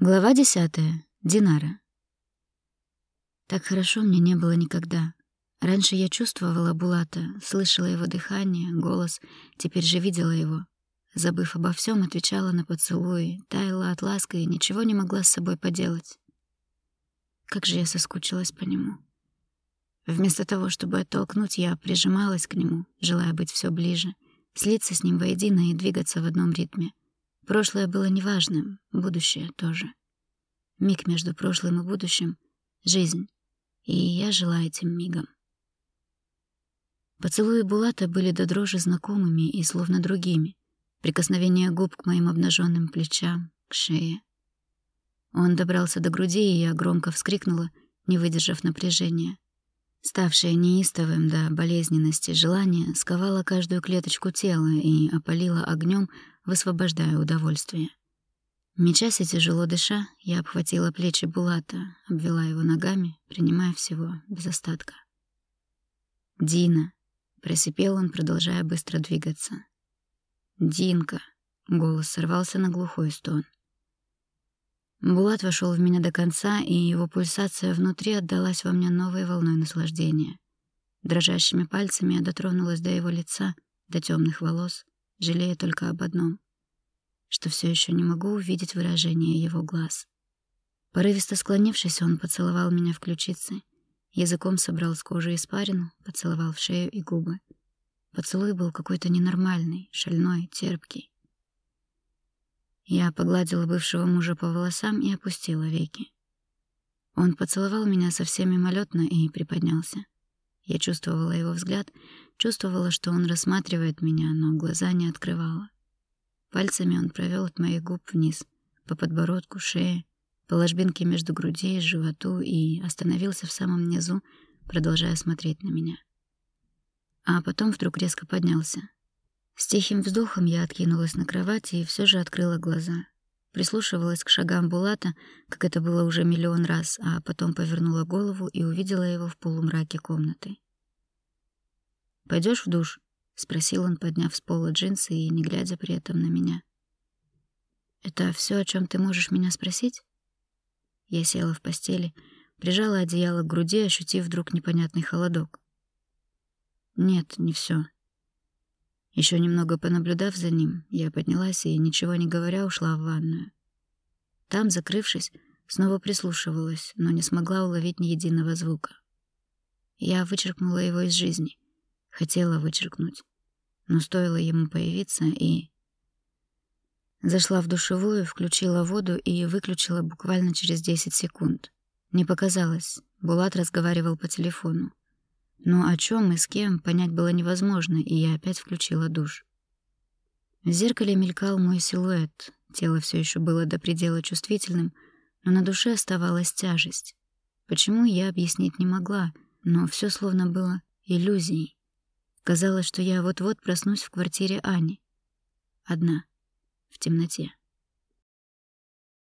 Глава десятая. Динара. Так хорошо мне не было никогда. Раньше я чувствовала Булата, слышала его дыхание, голос, теперь же видела его. Забыв обо всем, отвечала на поцелуи, таяла от ласка и ничего не могла с собой поделать. Как же я соскучилась по нему. Вместо того, чтобы оттолкнуть, я прижималась к нему, желая быть все ближе, слиться с ним воедино и двигаться в одном ритме. Прошлое было неважным, будущее тоже. Миг между прошлым и будущим — жизнь, и я жила этим мигом. Поцелуи Булата были до дрожи знакомыми и словно другими. Прикосновение губ к моим обнаженным плечам, к шее. Он добрался до груди, и я громко вскрикнула, не выдержав напряжения. Ставшее неистовым до болезненности желание сковало каждую клеточку тела и опалило огнем, высвобождая удовольствие. Мечась и тяжело дыша, я обхватила плечи Булата, обвела его ногами, принимая всего без остатка. «Дина!» — просипел он, продолжая быстро двигаться. «Динка!» — голос сорвался на глухой стон. Булат вошел в меня до конца, и его пульсация внутри отдалась во мне новой волной наслаждения. Дрожащими пальцами я дотронулась до его лица, до темных волос, жалея только об одном, что все еще не могу увидеть выражение его глаз. Порывисто склонившись, он поцеловал меня в ключицы, языком собрал с кожи испарину, поцеловал в шею и губы. Поцелуй был какой-то ненормальный, шальной, терпкий. Я погладила бывшего мужа по волосам и опустила веки. Он поцеловал меня совсем мимолетно и приподнялся. Я чувствовала его взгляд, чувствовала, что он рассматривает меня, но глаза не открывала. Пальцами он провел от моих губ вниз, по подбородку, шее, по ложбинке между грудей животу и остановился в самом низу, продолжая смотреть на меня. А потом вдруг резко поднялся, с тихим вздохом я откинулась на кровати и все же открыла глаза. Прислушивалась к шагам Булата, как это было уже миллион раз, а потом повернула голову и увидела его в полумраке комнаты. Пойдешь в душ?» — спросил он, подняв с пола джинсы и не глядя при этом на меня. «Это все, о чем ты можешь меня спросить?» Я села в постели, прижала одеяло к груди, ощутив вдруг непонятный холодок. «Нет, не все. Еще немного понаблюдав за ним, я поднялась и, ничего не говоря, ушла в ванную. Там, закрывшись, снова прислушивалась, но не смогла уловить ни единого звука. Я вычеркнула его из жизни. Хотела вычеркнуть. Но стоило ему появиться, и... Зашла в душевую, включила воду и выключила буквально через 10 секунд. Не показалось. Булат разговаривал по телефону. Но о чем и с кем понять было невозможно, и я опять включила душ. В зеркале мелькал мой силуэт. Тело все еще было до предела чувствительным, но на душе оставалась тяжесть. Почему я объяснить не могла, но все словно было иллюзией. Казалось, что я вот-вот проснусь в квартире Ани. Одна, в темноте.